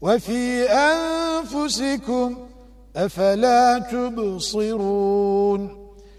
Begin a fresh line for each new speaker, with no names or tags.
وفي أنفسكم أفلا تبصرون